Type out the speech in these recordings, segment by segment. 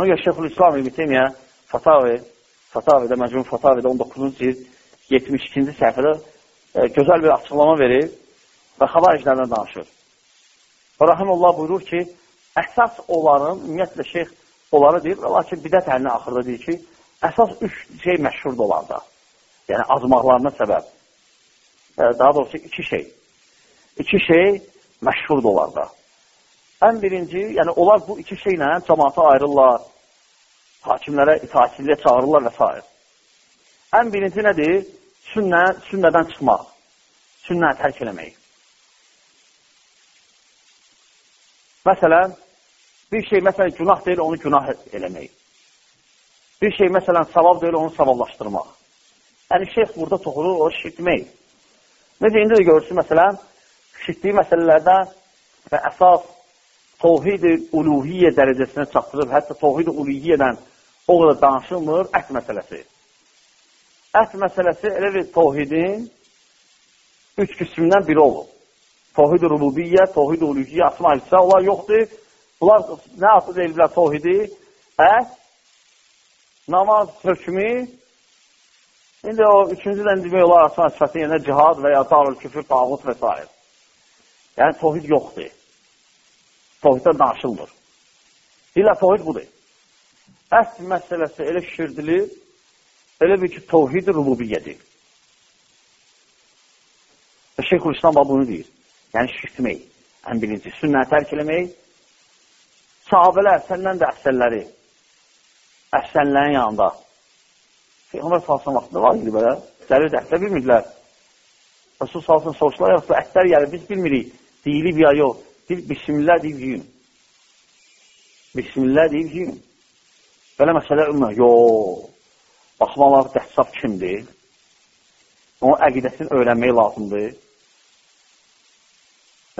Ona görə Şeyxul İslam İbn Teymiyyə Fatavi, Fatavidə, Məcmun Fatavidə 19-cu cild 72-ci səhifədə e, gözəl bir açıqlama verir və xavariclərdən danışır. Rahimullah buyurur ki, əsas onların, ümumiyyətlə şeyx onları deyir, lakin bidət əlinə axırda deyir ki, əsas üç şey məşhurdur onlarda. Yəni, azmaqlarına səbəb. E, daha doğrusu iki şey. İki şey məşhurdur onlarda. Ən birinci, yəni onlar bu iki şeylə cəmaata ayrılırlar, hakimlərə itaatçiliyə çağırırlar və s. Ən birinci nədir? Sünnə, sünnədən çıxmaq, sünnəni tərk eləmək. Məsələn, bir şey, məsələn, günah deyil, onu günah eləmək. Bir şey, məsələn, savab deyil, onu savablaşdırmaq. Yəni, şeyx burada toxunur, o şirkmək. Necə, indi də görürsün, məsələn, şirkliyi məsələlərdən və əsas tovhid-i uluhiyyə dərəcəsinə çatdırıb, hətta tovhid-i uluhiyyədən o qədər danışılmır, ət məsələsi. Ət məsələsi elə bir tovhidin üç qismindən biri olur. Tovhid-i rububiyyə, tovhid-i uluhiyyə, asma isə, onlar yoxdur. Bunlar nə adı deyilbilər tovhidi? Ət, namaz hökmü, indi o üçüncüdən demək olar asma sifəti yenə cihad və ya darül küfür, tağut və s. Yəni, tovhid yoxdur. Tovhiddən danışılmır. Deyirlər, tovhid budur. Əsl məsələsi elə şişirdilir, elə bir ki, tovhid-i rububiyyədir. Və Şeyhul İslam bunu deyir. Yəni, şirkmək, ən birinci, sünnəni tərk eləmək, sahabələr, səndən də əfsəlləri, əfsəllərin yanında. Peyğəmbər salsın vaxtında var idi belə, gəlir də ətlə bilmirdilər. Rasul salsın soruşlar, yoxsa ətlər gəlir, biz bilmirik, deyilib ya yox. Deyil, bismillah deyib yiyin. Bismillah deyib yiyin. Belə məsələ ümumə, yox. Baxmalar dəhtsab kimdir? Onun əqidəsini öyrənmək lazımdır.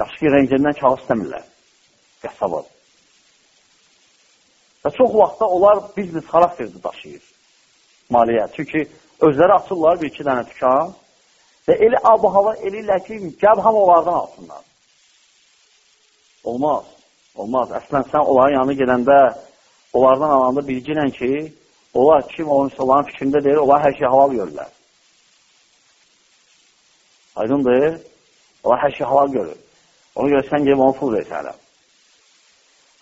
Yaxşı ki, rəngəndən kağız istəmirlər. Qəssabı. Və çox vaxtda onlar biznes xarakterdə daşıyır maliyyə. Çünki özləri açırlar bir-iki dənə tükan və elə ab-hava eləyirlər ki, gəb ham onlardan alsınlar. Olmaz. Olmaz. Əslən sən onların yanına gedəndə onlardan alanda bilginlə ki, onlar kim olmuşsa onların fikrində deyir, onlar hər şey halal görürlər. Aydındır. Onlar hər şey halal görür. Ona görə sən gedib onu pul versənə.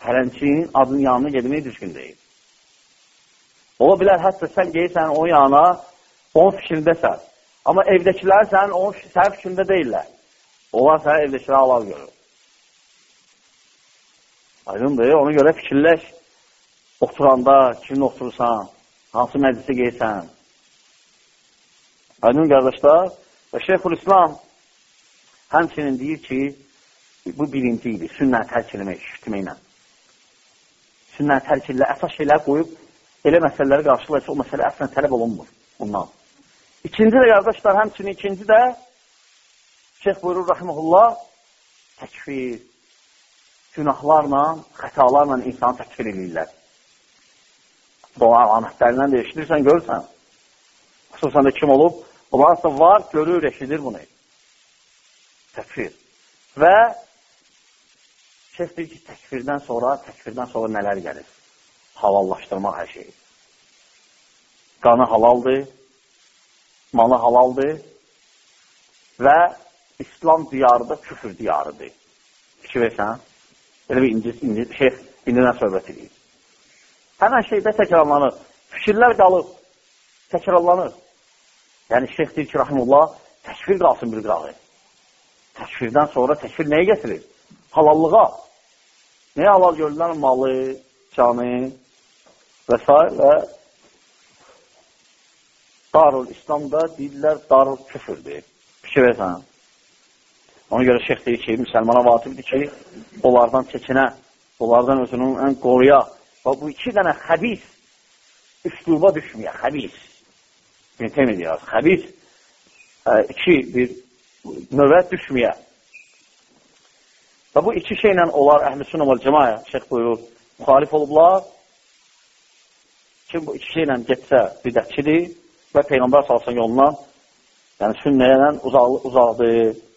Hərənçinin adının yanına gedmək düzgün deyil. Ola bilər, hətta sən geyirsən onun yanına, onun fikrindəsən. Amma evdəkilər sənin, onun, sənin fikrində deyirlər. Onlar sənə evdəkilər halal görür. Aydındır. Ona görə fikirləş, oturanda, kimin oturursan, hansı məclisə geysən. Aydın qardaşlar, və Şeyxul İslam həmçinin deyir ki, bu birinci idi, sünnəni tərk eləmək, şütməklə. Sünnəni tərk elə, əsas şeylər qoyub, elə məsələləri qarşılayırsa, o məsələ əslən tələb olunmur ondan. İkinci də qardaşlar, həmçinin ikinci də Şeyx buyurur, rəhməhullah, təkfir, günahlarla, xətalarla insanı təkfir edirlər. Doğa alamətlərindən də eşidirsən, görürsən. Xüsusən də kim olub? Onlar da var, görür, eşidir bunu. Təkfir. Və deyir ki, təkfirdən sonra, təkfirdən sonra nələr gəlir? Halallaşdırmaq hər şeyi. Qanı halaldır, malı halaldır və İslam diyarıda küfür diyarıdır. Fikir versən, Elə bir inci, inci, şeyh indidən söhbət edir. Həmən şeydə təkrarlanır. Fikirlər qalıb, təkrarlanır. Yəni, şeyh deyir ki, rahimullah, təkfir qalsın bir qırağı. Təkfirdən sonra təkfir nəyə gətirir? Halallığa. Nəyə halal görürlər? Malı, canı və s. və Darul İslamda deyirlər, darul küfürdür. Fikir versən. Ona görə şeyx deyir ki, müsəlmana vacibdir ki, onlardan çəkinə, onlardan özünün ən qoruya və bu iki dənə xəbis üsluba düşməyə, xəbis. Tem ediyoruz. Xəbis ə, e, iki bir növə düşməyə. Və bu iki şeylə onlar əhl-i və cəmaya, şeyx buyurur, müxalif olublar. Kim bu iki şeylə getsə bidətçidir və Peyğəmbər salsın yolundan, yəni sünnəyədən uzaq, uzaqdır